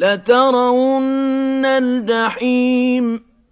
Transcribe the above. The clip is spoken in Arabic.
لَتَرَوُنَّ الْجَحِيمَ.